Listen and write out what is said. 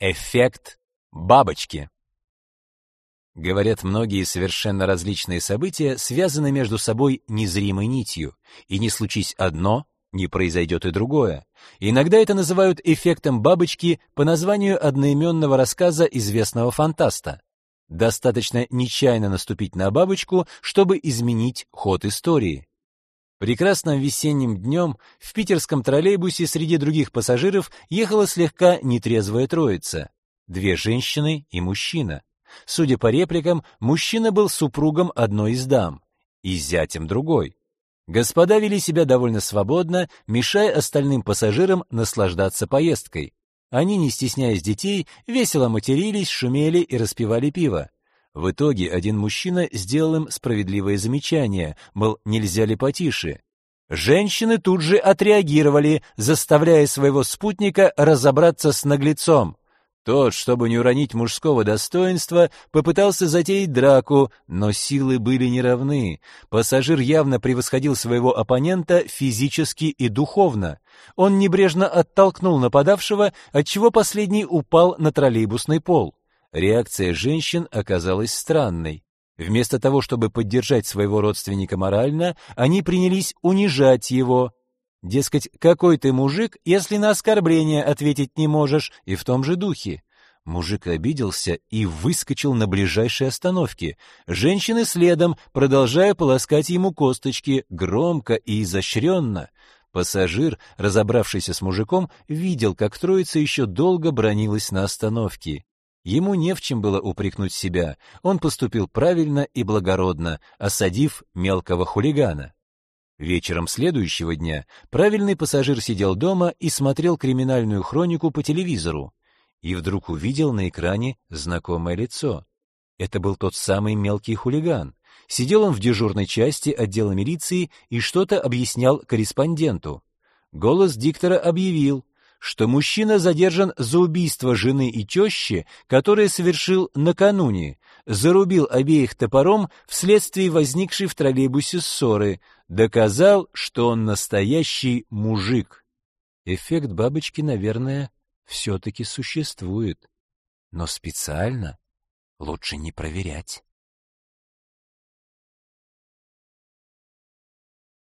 Эффект бабочки. Говорят, многие совершенно различные события связаны между собой незримой нитью, и не случись одно, не произойдет и другое. Иногда это называют эффектом бабочки по названию одноименного рассказа известного фантаста. Достаточно нечаянно наступить на бабочку, чтобы изменить ход истории. Прекрасным весенним днем в питерском троллейбусе среди других пассажиров ехала слегка нетрезвая троица. Две женщины и мужчина. Судя по репликам, мужчина был супругом одной из дам и зятем другой. Господа вели себя довольно свободно, мешая остальным пассажирам наслаждаться поездкой. Они, не стесняясь детей, весело матерились, шумели и распивали пиво. В итоге один мужчина сделал им справедливое замечание, мол, нельзя ли потише. Женщины тут же отреагировали, заставляя своего спутника разобраться с наглецом. Тот, чтобы не уронить мужского достоинства, попытался затеять драку, но силы были неравны. Пассажир явно превосходил своего оппонента физически и духовно. Он небрежно оттолкнул нападавшего, отчего последний упал на троллейбусный пол. Реакция женщин оказалась странной. Вместо того, чтобы поддержать своего родственника морально, они принялись унижать его. Дескать, какой ты мужик, если на оскорбление ответить не можешь, и в том же духе. Мужик обиделся и выскочил на ближайшей остановке. Женщины следом, продолжая полоскать ему косточки, громко и изощренно. Пассажир, разобравшийся с мужиком, видел, как троица еще долго бронилась на остановке. Ему не в чем было упрекнуть себя. Он поступил правильно и благородно, осадив мелкого хулигана. Вечером следующего дня правильный пассажир сидел дома и смотрел криминальную хронику по телевизору. И вдруг увидел на экране знакомое лицо. Это был тот самый мелкий хулиган. Сидел он в дежурной части отдела милиции и что-то объяснял корреспонденту. Голос диктора объявил, что мужчина задержан за убийство жены и тещи, которое совершил накануне, зарубил обеих топором вследствие возникшей в троллейбусе ссоры, доказал, что он настоящий мужик. Эффект бабочки, наверное, все-таки существует, но специально лучше не проверять.